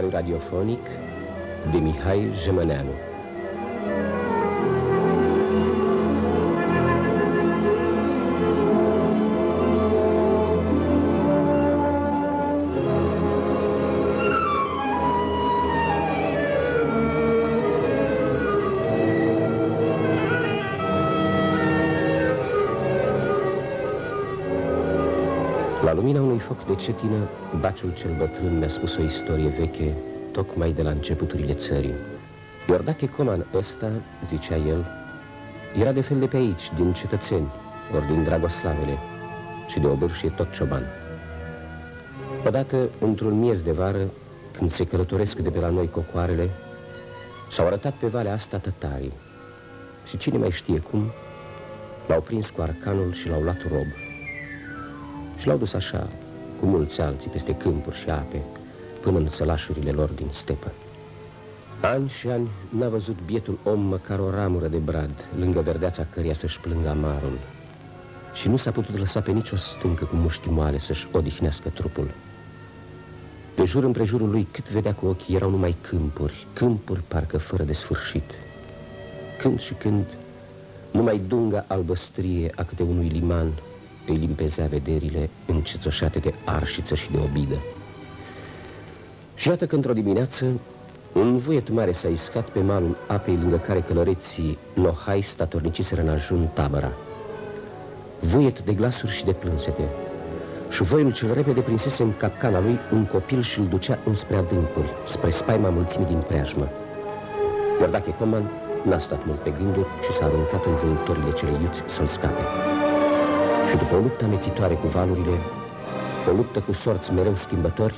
Valea lui Coman Scenariu radiofonic de Mihai Jemăneanu foc de cetină, baciul cel bătrân mi-a spus o istorie veche, tocmai de la începuturile țării. Iordache Coman ăsta, zicea el, era de fel de pe aici, din cetățeni, ori din Dragoslavele, și de obârșie tot cioban. Odată, într-un miez de vară, când se călătoresc de pe la noi cocoarele, s-au arătat pe valea asta tătarii. Și cine mai știe cum, l-au prins cu arcanul și l-au luat rob. Și l-au dus așa, cu mulți alții peste câmpuri și ape, până în sălașurile lor din stepă. Ani și ani n-a văzut bietul om măcar o ramură de brad, lângă verdeața căreia să-și plângă amarul. Și nu s-a putut lăsa pe nicio stâncă cu mușchi moale să-și odihnească trupul. De jur împrejurul lui, cât vedea cu ochii, erau numai câmpuri, câmpuri parcă fără de sfârșit. Când și când, numai dunga albăstrie a câte unui liman îi limpezea vederile încețoșate de arșiță și de obidă. Și iată că într-o dimineață, un vuiet mare s-a iscat pe malul apei lângă care călăreții nohai statorniciseră în ajun tabăra. Vuiet de glasuri și de plânsete. Și voiul cel repede prinsese în capcana lui un copil și îl ducea înspre adâncuri, spre spaima mulțimii din preajmă. Iar dacă Coman n-a stat mult pe gânduri și s-a aruncat în vânătorile cele iuți să-l scape. Și după o luptă amețitoare cu valurile, o luptă cu sorți mereu schimbători,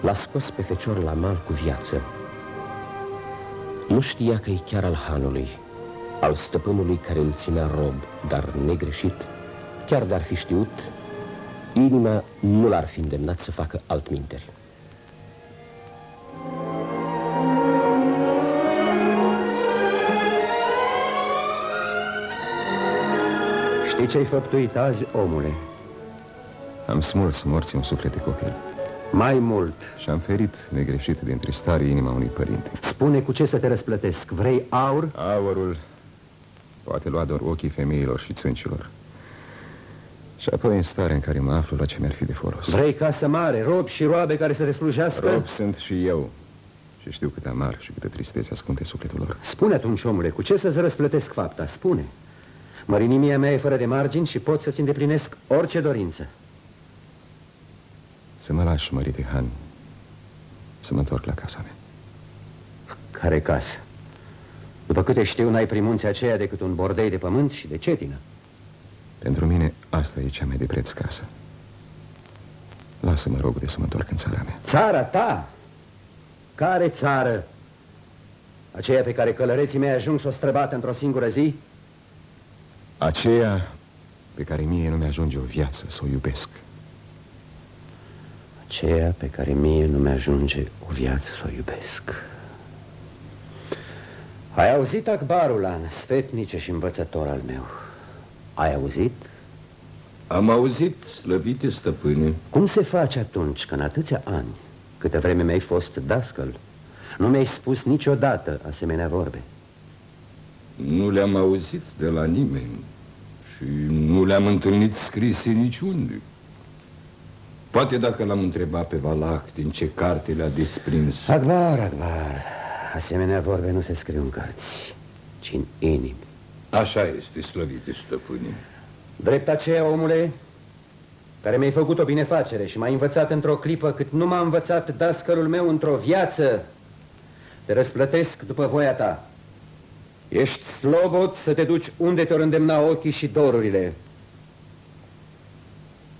l-a scos pe fecior la mal cu viață. Nu știa că e chiar al hanului, al stăpânului care îl ținea rob, dar negreșit. Chiar dar fi știut, inima nu l-ar fi îndemnat să facă altminteri. Știi ce-ai făptuit azi, omule? Am smuls morții un suflet de copil. Mai mult. Și am ferit negreșit din tristare inima unui părinte. Spune cu ce să te răsplătesc. Vrei aur? Aurul poate lua doar ochii femeilor și țâncilor. Și apoi în stare în care mă aflu la ce mi-ar fi de folos. Vrei casă mare, rob și roabe care să te slujească? Rob sunt și eu. Și știu cât amar și câtă tristețe ascunde sufletul lor. Spune atunci, omule, cu ce să-ți răsplătesc fapta? Spune. Mărinimia mea e fără de margini și pot să-ți îndeplinesc orice dorință. Să mă lași, mărite Han, să mă întorc la casa mea. Care casă? După câte știu, n-ai primunția aceea decât un bordei de pământ și de cetină. Pentru mine, asta e cea mai de preț casă. Lasă-mă, rog, de să mă întorc în țara mea. Țara ta? Care țară? Aceea pe care călăreții mei ajung să o străbată într-o singură zi? Aceea pe care mie nu mi-ajunge o viață să o iubesc. Aceea pe care mie nu mi-ajunge o viață să o iubesc. Ai auzit Akbarul an, sfetnice și învățător al meu? Ai auzit? Am auzit, slăvite stăpâne. Cum se face atunci că în atâția ani, câte vreme mi-ai fost dascăl, nu mi-ai spus niciodată asemenea vorbe? Nu le-am auzit de la nimeni și nu le-am întâlnit scrise niciunde. Poate dacă l-am întrebat pe Valac din ce carte le-a desprins. Agvar, Agvar, asemenea vorbe nu se scriu în cărți, ci în inimi. Așa este, slăvite stăpâne. Drept aceea, omule, care mi-ai făcut o binefacere și m-ai învățat într-o clipă cât nu m-a învățat dascălul meu într-o viață, te răsplătesc după voia ta. Ești slobot să te duci unde te-or îndemna ochii și dorurile.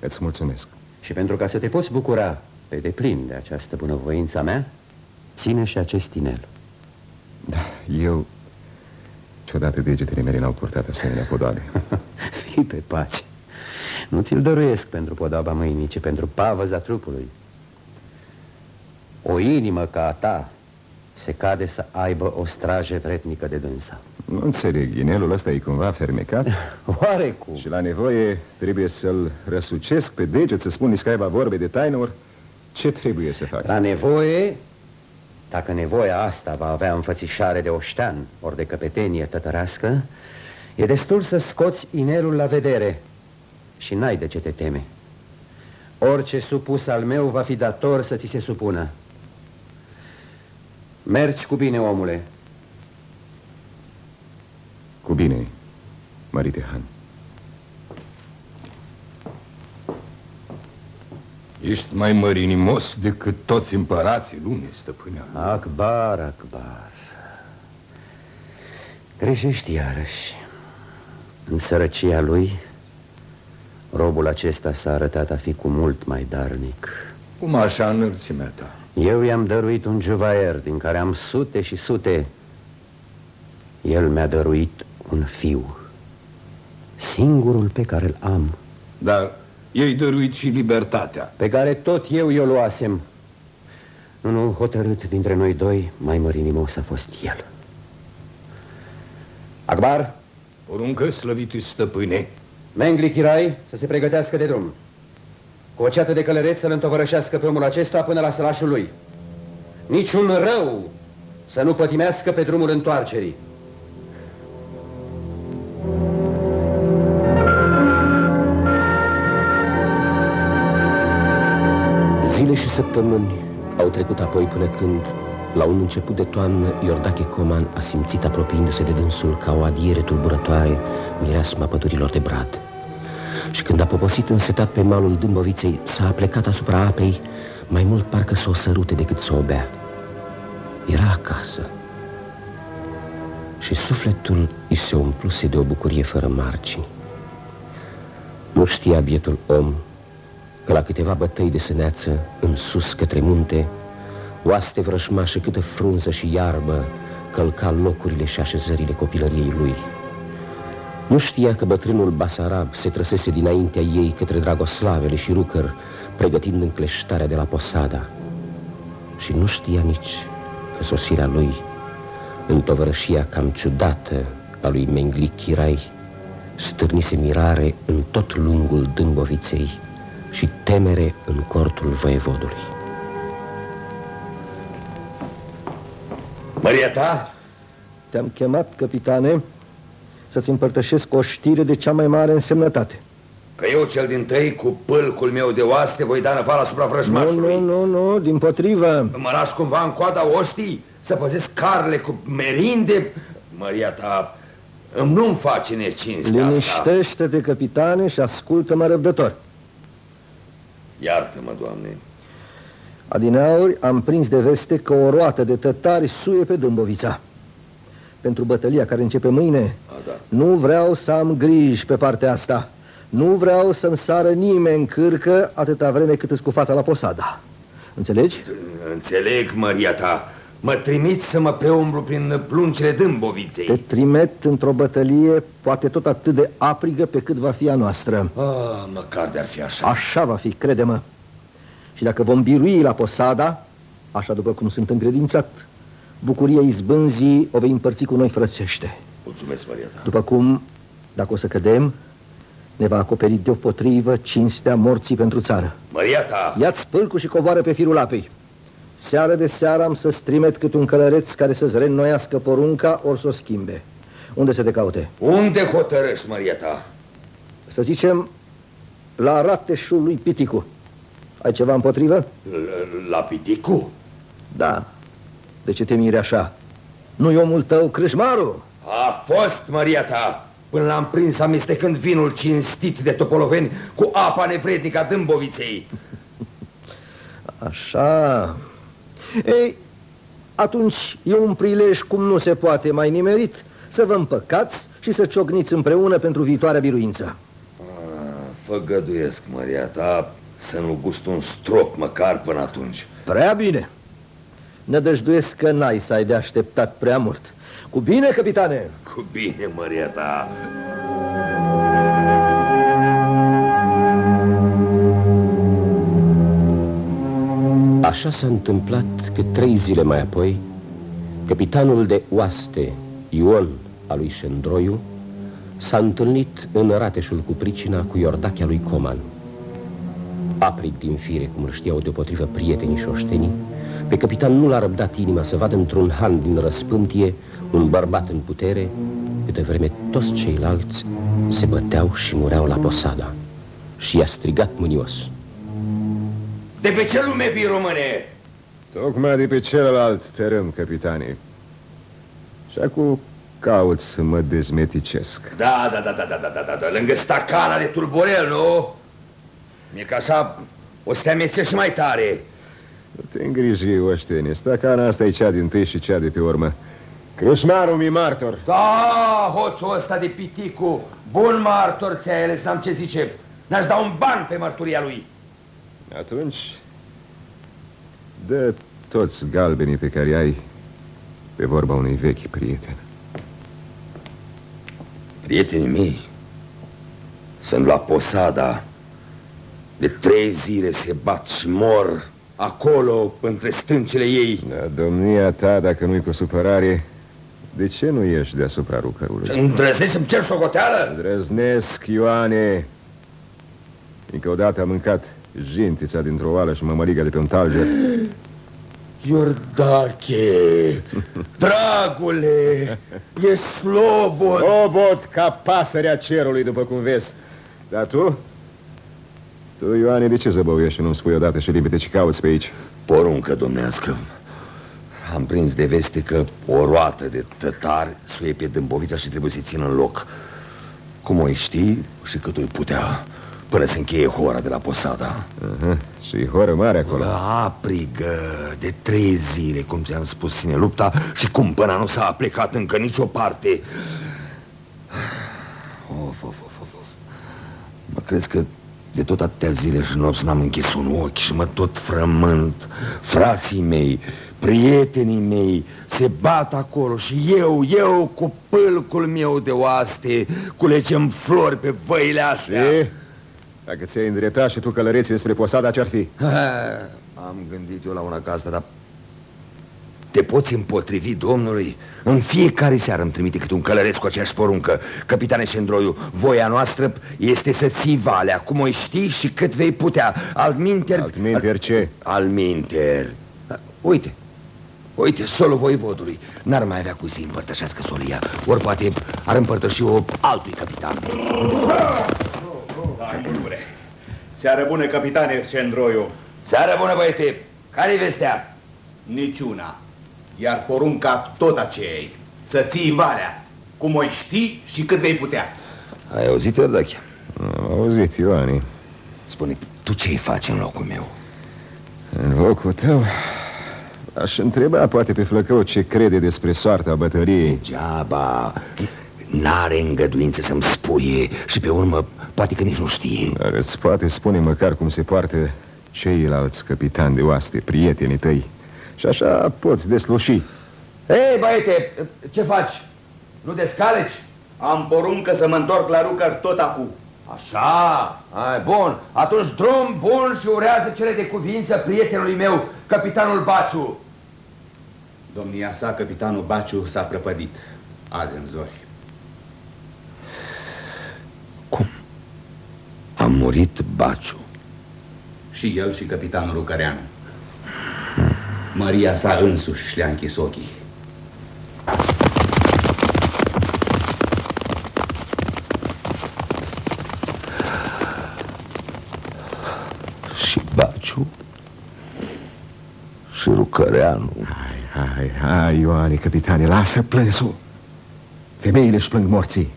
Îți mulțumesc. Și pentru ca să te poți bucura pe deplin de această bunăvoință mea, ține și acest tinel. Da, eu... Ciodată degetele mele n-au purtat asemenea podoabe. Fii pe pace. Nu ți-l dăruiesc pentru podoaba mâinii, ci pentru pavăza trupului. O inimă ca a ta se cade să aibă o strajă vretnică de dânsa. Nu înțeleg, inelul ăsta e cumva fermecat? Oarecum. Și la nevoie trebuie să-l răsucesc pe deget, să spun că aibă vorbe de taină, ori ce trebuie să fac? La nevoie, dacă nevoia asta va avea înfățișare de oștean ori de căpetenie tătărească, e destul să scoți inelul la vedere și n-ai de ce te teme. Orice supus al meu va fi dator să ți se supună. Mergi cu bine, omule. Cu bine, Marite Han. Ești mai mărinimos decât toți împărații lumii, stăpânea. Akbar, Akbar. Greșești iarăși. În sărăcia lui, robul acesta s-a arătat a fi cu mult mai darnic. Cum așa înălțimea ta? Eu i-am dăruit un juvaier din care am sute și sute. El mi-a dăruit un fiu. Singurul pe care îl am. Dar ei dăruit și libertatea. Pe care tot eu i-o luasem. Unul hotărât dintre noi doi, mai mărinimos a fost el. Akbar? Poruncă slăvitul stăpâne. Mengli Chirai să se pregătească de drum. Cu o ceată de călăreți să-l întovărășească pe omul acesta până la sălașul lui. Niciun rău să nu pătimească pe drumul întoarcerii. Zile și săptămâni au trecut apoi până când, la un început de toamnă, Iordache Coman a simțit apropiindu-se de dânsul ca o adiere tulburătoare mireasma pădurilor de brad. Și când a poposit însetat pe malul Dâmboviței, s-a plecat asupra apei, mai mult parcă să o sărute decât să o bea. Era acasă. Și sufletul îi se umpluse de o bucurie fără margini. Nu știa bietul om că la câteva bătăi de săneață, în sus către munte, oaste vrășmașă câtă frunză și iarbă călca locurile și așezările copilăriei lui. Nu știa că bătrânul Basarab se trăsese dinaintea ei către Dragoslavele și Rucăr, pregătind încleștarea de la Posada. Și nu știa nici că sosirea lui, în tovărășia cam ciudată a lui Mengli Chirai, stârnise mirare în tot lungul Dâmboviței și temere în cortul voievodului. Maria ta? Te-am chemat, capitane, să-ți împărtășesc o știre de cea mai mare însemnătate. Că eu cel din tăi, cu pâlcul meu de oaste, voi da năval asupra vrăjmașului. Nu, nu, nu, nu, din potrivă. Mă las cumva în coada oștii să păzesc carle cu merinde? Maria ta, nu-mi face necinste asta. Liniștește-te, capitane, și ascultă-mă răbdător. Iartă-mă, Doamne. Adineauri am prins de veste că o roată de tătari suie pe Dâmbovița. Pentru bătălia care începe mâine, A, da. nu vreau să am griji pe partea asta. Nu vreau să-mi sară nimeni în cârcă atâta vreme cât îți cu fața la posada. Înțelegi? Înțeleg, Maria ta. Mă trimiți să mă preumblu prin pluncile dâmboviței. Te trimet într-o bătălie poate tot atât de aprigă pe cât va fi a noastră. Ah, măcar de-ar fi așa. Așa va fi, crede-mă. Și dacă vom birui la posada, așa după cum sunt încredințat, bucuria izbânzii o vei împărți cu noi frățește. Mulțumesc, Maria ta. După cum, dacă o să cădem, ne va acoperi deopotrivă cinstea morții pentru țară. Maria ta! Ia-ți pâlcul și coboară pe firul apei. Seară de seară am să strimet cât un călăreț care să-ți reînnoiască porunca ori să o schimbe. Unde să te caute? Unde hotărăști, Maria ta? Să zicem, la rateșul lui Piticu. Ai ceva împotrivă? L- La Piticu? Da. De ce te miri așa? Nu-i omul tău, crâșmarul? A fost, Maria ta, până l-am prins amestecând vinul cinstit de topoloveni cu apa nevrednică a dâmboviței. Așa. Ei, atunci e un prilej cum nu se poate mai nimerit să vă împăcați și să ciocniți împreună pentru viitoarea biruință. Ah, Făgăduiesc, Maria ta, să nu gust un strop măcar până atunci. Prea bine. Nădăjduiesc că n-ai să ai de așteptat prea mult. Cu bine, capitane! Cu bine, Maria ta. Așa s-a întâmplat că trei zile mai apoi, Capitanul de oaste Ion al lui Șendroiu s-a întâlnit în rateșul cu pricina cu Iordachea lui Coman. Aprig din fire, cum îl știau deopotrivă prietenii și oștenii, pe capitan nu l-a răbdat inima să vadă într-un han din răspântie un bărbat în putere, câte vreme toți ceilalți se băteau și mureau la posada. Și i-a strigat mânios. De pe ce lume vii române? Tocmai de pe celălalt tărâm, capitanii. Și acum caut să mă dezmeticesc. Da, da, da, da, da, da, da, da, da. lângă stacana de tulburel, nu? Mi-e ca așa o să te amețești mai tare. Nu te îngriji, oștene. Stacana asta e cea din tâi și cea de pe urmă. Crâșmarul mi martor. Da, hoțul ăsta de piticu, bun martor ți-ai ales, n-am ce zice. N-aș da un ban pe mărturia lui. Atunci, dă toți galbenii pe care ai pe vorba unui vechi prieten. Prietenii mei sunt la posada. De trei zile se bat și mor acolo, între stâncile ei. Da, domnia ta, dacă nu-i cu supărare, de ce nu ești deasupra rucărului? Îndrăznești să-mi cer socoteală? Îndrăznesc, Ioane. Încă odată am mâncat jintița dintr-o oală și mămăliga de pe un talger. Iordache, dragule, e slobod. Robot ca pasărea cerului, după cum vezi. Dar tu? Tu, Ioane, de ce zăbăuiești și nu-mi spui odată și limite ce cauți pe aici? Poruncă domnească. Am prins de veste că o roată de tătari suie pe dâmbovița și trebuie să-i țină în loc. Cum o știi și cât o putea până se încheie hora de la posada. Uh-huh. Și horă mare acolo. Aprigă de trei zile, cum ți-am spus, ține lupta și cumpăna nu s-a plecat încă nicio parte. Of, of, of, of, of. Mă crezi că de tot atâtea zile și nopți n-am închis un ochi și mă tot frământ. Frații mei, prietenii mei se bat acolo și eu, eu cu pâlcul meu de oaste culegem flori pe văile astea. E? Dacă ți-ai îndreptat și tu călăreții spre posada, ce-ar fi? Ha, am gândit eu la una ca asta, dar te poți împotrivi domnului? În fiecare seară îmi trimite câte un călăreț cu aceeași poruncă. Capitane Șendroiu, voia noastră este să ții valea, cum o știi și cât vei putea. Altminter... Altminter ce? Altminter... Uite, uite, solul voivodului. N-ar mai avea cu să împărtășească solia. Ori poate ar împărtăși-o altui capitan. Hai, bucure. Seară bună, capitane Șendroiu. Seară bună, băiete! Care-i vestea? Niciuna. Iar porunca tot aceea Să ții valea, cum o știi și cât vei putea. Ai auzit, Iordache? Am auzit, Ioani. Spune, tu ce-i faci în locul meu? În locul tău aș întreba poate pe Flăcău ce crede despre soarta bătăriei. Degeaba. N-are îngăduință să-mi spuie și pe urmă poate că nici nu știe. Dar îți poate spune măcar cum se poartă ceilalți capitani de oaste, prietenii tăi. Și așa poți desluși. Hei, băiete, ce faci? Nu descaleci? Am poruncă să mă întorc la Rucăr tot acum. Așa, ai, bun. Atunci drum bun și urează cele de cuvință prietenului meu, capitanul Baciu. Domnia sa, capitanul Baciu, s-a prăpădit azi în zori. Cum? A murit Baciu. Și el și capitanul Rucăreanu. Maria sa însuși le-a închis ochii. Și Baciu și Rucăreanu. Hai, hai, hai, Ioane, capitane, lasă plânsul. Femeile își plâng morții.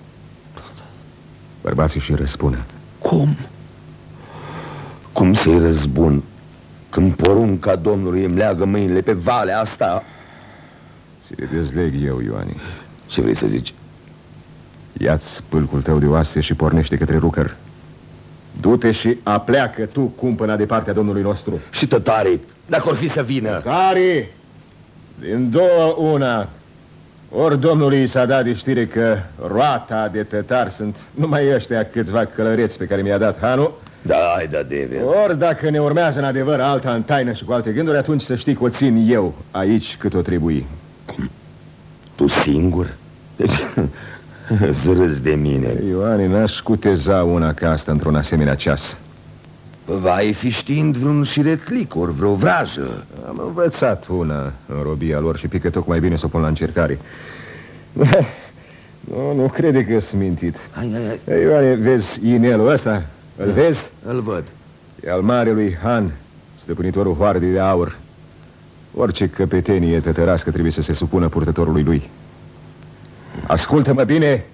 Bărbații și răspună. Cum? Cum să-i răzbun când porunca Domnului îmi leagă mâinile pe valea asta? Ți le dezleg eu, Ioane. Ce vrei să zici? Ia-ți pâlcul tău de oase și pornește către Rucăr. Du-te și apleacă tu cumpăna de partea Domnului nostru. Și tătare, dacă or fi să vină. Tare! Din două una. Ori domnului s-a dat de știre că roata de tătar sunt numai ăștia câțiva călăreți pe care mi-a dat Hanu, Da, ai da, Deve. ori dacă ne urmează în adevăr alta în taină și cu alte gânduri, atunci să știi că o țin eu aici cât o trebuie. Cum? Tu singur? Deci, zrâzi de mine Ioane, n-aș cuteza una ca asta într-un asemenea ceas Vai fi știind vreun șiretlic, ori vreo vrajă Am învățat una în robia lor și pică tocmai bine să o pun la încercare Nu, nu crede că sunt mintit Hai, hai, hai, Ei, Ioane, vezi inelul ăsta? Îl vezi? îl văd. E al marelui Han, stăpânitorul hoardei de aur. Orice căpetenie tătărască trebuie să se supună purtătorului lui. Ascultă-mă bine!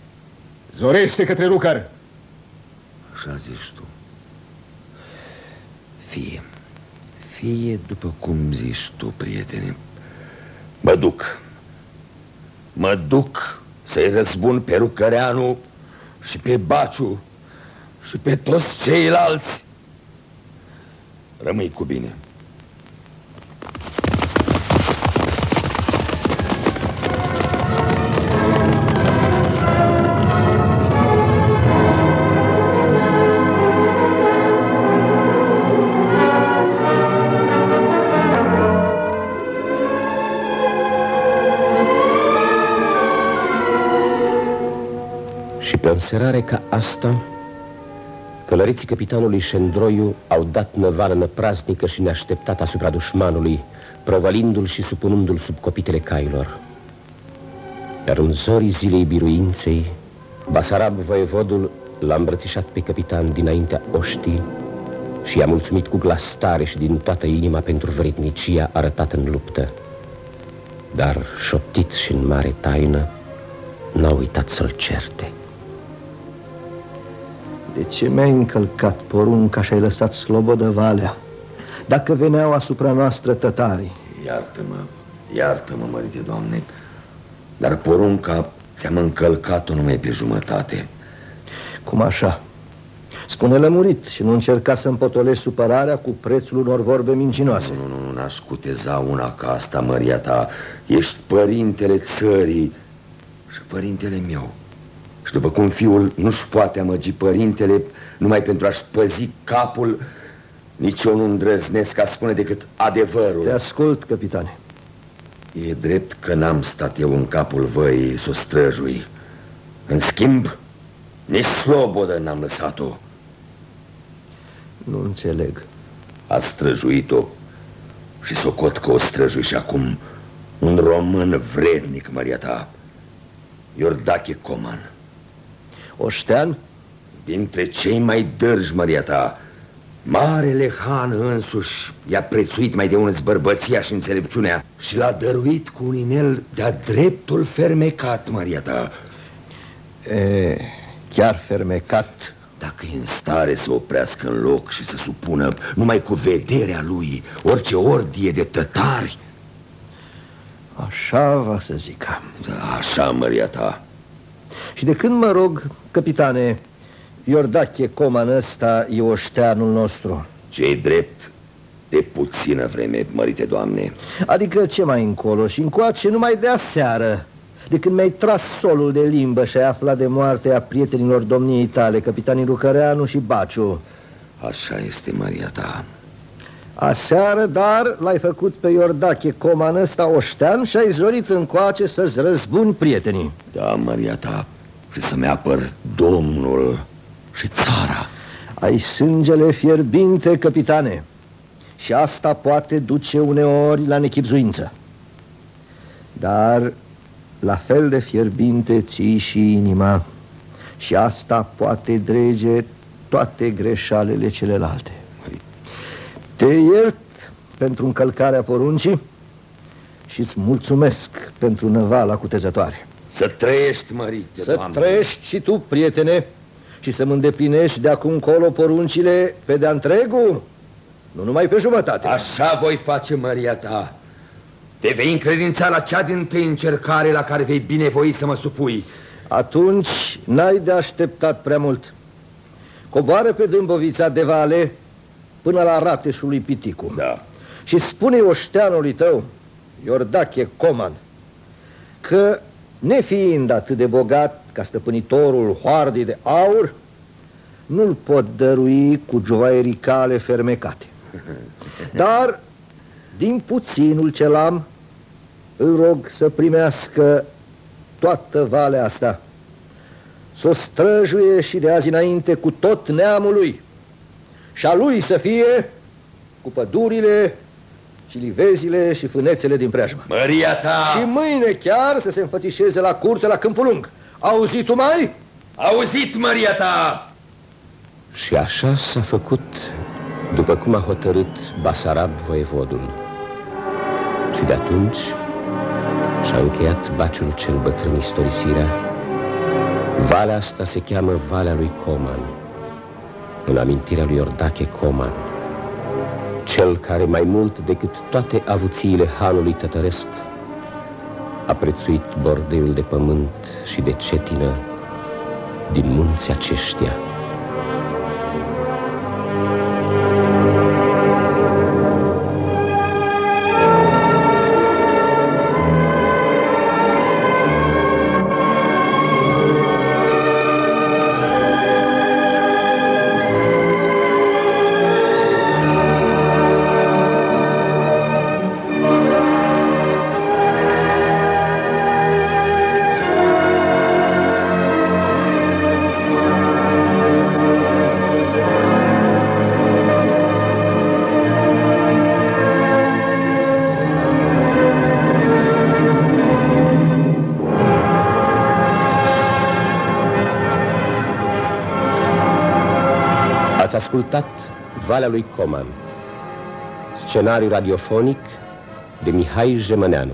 Zorește către Lucar Așa zici tu. Fie Fie după cum zici tu, prietene. Mă duc. Mă duc să-i răzbun pe Rucăreanu Și pe Baciu Și pe toți ceilalți. Rămâi cu bine. Și pe o înserare ca asta, călăriții capitanului Șendroiu au dat năvală năpraznică și neașteptat asupra dușmanului, prăvălindu-l și supunându-l sub copitele cailor. Iar în zorii zilei biruinței, Basarab voievodul l-a îmbrățișat pe capitan dinaintea oștii și i-a mulțumit cu glas tare și din toată inima pentru vrednicia arătată în luptă. Dar, șoptit și în mare taină, n-a uitat să-l certe. De ce mi-ai încălcat porunca și ai lăsat slobodă valea? Dacă veneau asupra noastră tătarii. Iartă-mă, iartă-mă, mărite Doamne Dar porunca ți-am încălcat-o numai pe jumătate. Cum așa? Spune lămurit și nu încerca să împotolești supărarea cu prețul unor vorbe mincinoase. Nu, nu, nu, n-aș cuteza una ca asta, măria ta. Ești părintele țării și părintele meu Și după cum fiul nu-și poate amăgi părintele Numai pentru a-și păzi capul Nici eu nu îndrăznesc a spune decât adevărul. Te ascult, capitane. E drept că n-am stat eu în capul văii să o străjui În schimb, nici slobodă n-am lăsat-o. Nu înțeleg. A străjuit-o și socot că o străjui și acum. Un român vrednic, Maria ta. Iordache Coman Oștean? Dintre cei mai dărji, Maria ta. Marele Han însuși i-a prețuit mai de unul bărbăția și înțelepciunea Și l-a dăruit cu un inel de-a dreptul fermecat, Maria ta. E, chiar fermecat? Dacă e în stare să oprească în loc și să supună numai cu vederea lui Orice ordie de tătari. Așa va să zică Da, Așa, Maria ta Și de când mă rog, capitane Iordache Coman ăsta e oșteanul nostru. Cei drept? De puțină vreme, mărite doamne. Adică ce mai încolo și încoace numai de aseară De când mi-ai tras solul de limbă și ai aflat de moarte a prietenilor domniei tale Capitanii Lucăreanu și Baciu. Așa este, Maria ta Aseară, dar l-ai făcut pe Iordache Coman ăsta oștean Și ai zorit încoace să-ți răzbuni prietenii. Da, Maria ta Și să-mi apăr domnul și țara. Ai sângele fierbinte, capitane Și asta poate duce uneori la nechipzuință. Dar la fel de fierbinte ții și inima Și asta poate drege toate greșalele celelalte Te iert pentru încălcarea poruncii și îți mulțumesc pentru năvala cutezătoare. Să trăiești, mărite, Să doamne. trăiești și tu, prietene Și să-mi îndeplinești de acum încolo poruncile pe de-a întregul Nu numai pe jumătate. Așa voi face, Maria ta. Te vei încredința la cea din tâi încercare la care vei binevoi să mă supui. Atunci n-ai de așteptat prea mult. Coboară pe Dâmbovița de vale până la rateșul lui Piticu Da Și spune oșteanului tău, Iordache Coman Că nefiind atât de bogat ca stăpânitorul hoardei de aur Nu-l pot dărui cu joaierii cale fermecate Dar din puținul ce l-am Îl rog să primească toată valea asta. Să o străjuie și de azi înainte cu tot neamul lui. Și a lui să fie cu pădurile și livezile și fânețele din preajmă. Măria ta! Și mâine chiar să se înfățișeze la curte la Câmpul Lung. Auzit tu mai? Auzit, Măria ta! Și așa s-a făcut după cum a hotărât Basarab voievodul. Și de atunci și-a încheiat baciul cel bătrân istorisirea. Valea asta se cheamă Valea lui Coman, în amintirea lui Ordache Coman, cel care mai mult decât toate avuțiile hanului tătăresc a prețuit bordeiul de pământ și de cetină din munții aceștia. Valea lui Coman, scenariu radiofonic de Mihai Jemăneanu.